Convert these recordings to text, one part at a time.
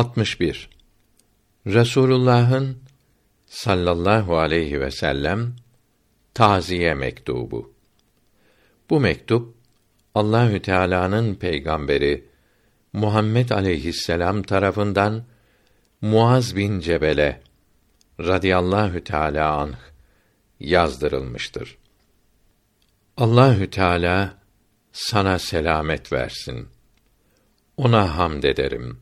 61. Resulullah'ın sallallahu aleyhi ve sellem taziye mektubu. Bu mektup Allahü Teala'nın peygamberi Muhammed aleyhisselam tarafından Muaz bin Cebel'e radıyallahu teala anh yazdırılmıştır. Allahü Teala sana selamet versin. Ona hamd ederim.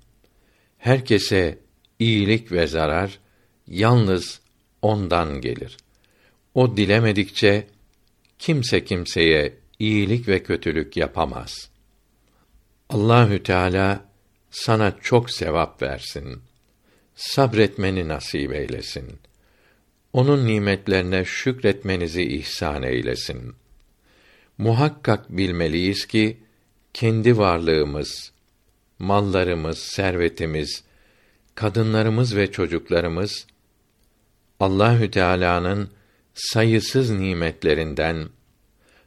Herkese iyilik ve zarar yalnız ondan gelir. O dilemedikçe kimse kimseye iyilik ve kötülük yapamaz. Allahü Teala sana çok sevap versin. Sabretmeni nasip eylesin. Onun nimetlerine şükretmenizi ihsan eylesin. Muhakkak bilmeliyiz ki kendi varlığımız, mallarımız, servetimiz, kadınlarımız ve çocuklarımız Allahü Teala'nın sayısız nimetlerinden,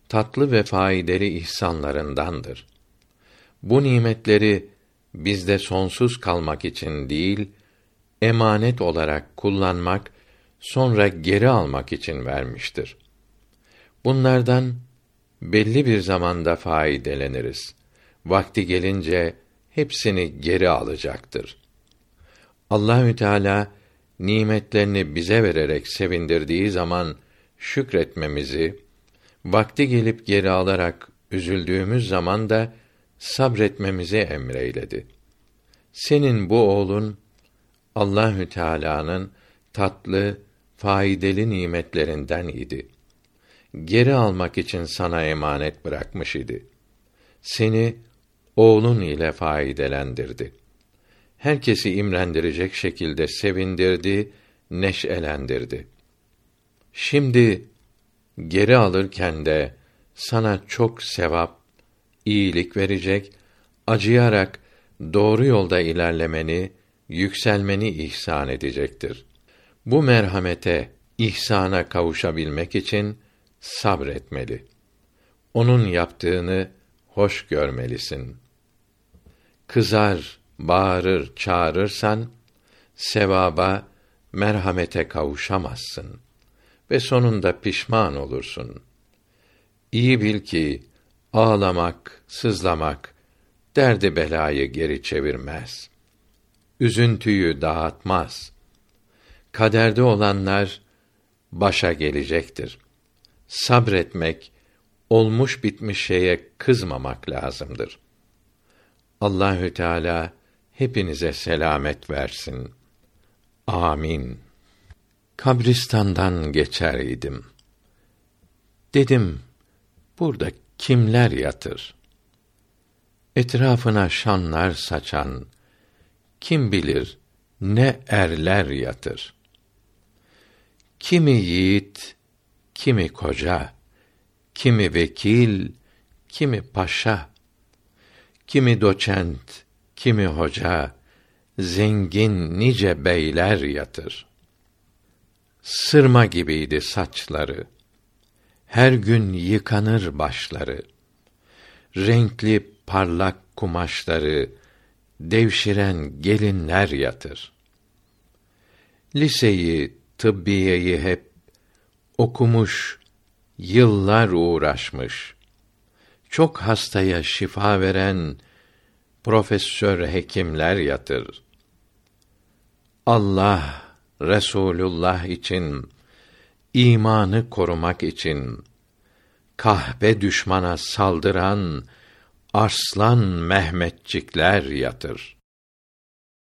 tatlı ve faydalı ihsanlarındandır. Bu nimetleri bizde sonsuz kalmak için değil, emanet olarak kullanmak, sonra geri almak için vermiştir. Bunlardan belli bir zamanda faydeleniriz. Vakti gelince hepsini geri alacaktır. Allahü Teala nimetlerini bize vererek sevindirdiği zaman şükretmemizi, vakti gelip geri alarak üzüldüğümüz zaman da sabretmemizi emreyledi. Senin bu oğlun Allahü Teala'nın tatlı, faydalı nimetlerinden idi. Geri almak için sana emanet bırakmış idi. Seni oğlun ile faydelendirdi. Herkesi imrendirecek şekilde sevindirdi, neşelendirdi. Şimdi geri alırken de sana çok sevap, iyilik verecek, acıyarak doğru yolda ilerlemeni, yükselmeni ihsan edecektir. Bu merhamete, ihsana kavuşabilmek için sabretmeli. Onun yaptığını hoş görmelisin. Kızar, bağırır, çağırırsan sevaba, merhamete kavuşamazsın ve sonunda pişman olursun. İyi bil ki ağlamak, sızlamak derdi belayı geri çevirmez. Üzüntüyü dağıtmaz. Kaderde olanlar başa gelecektir. Sabretmek, olmuş bitmiş şeye kızmamak lazımdır. Allahü Teala hepinize selamet versin. Amin. Kabristandan geçer idim. Dedim, burada kimler yatır? Etrafına şanlar saçan, kim bilir ne erler yatır. Kimi yiğit, kimi koca, kimi vekil, kimi paşa, kimi doçent, kimi hoca, zengin nice beyler yatır. Sırma gibiydi saçları. Her gün yıkanır başları. Renkli parlak kumaşları devşiren gelinler yatır. Liseyi, tıbbiyeyi hep okumuş, yıllar uğraşmış. Çok hastaya şifa veren profesör hekimler yatır. Allah Resulullah için imanı korumak için kahpe düşmana saldıran arslan Mehmetçikler yatır.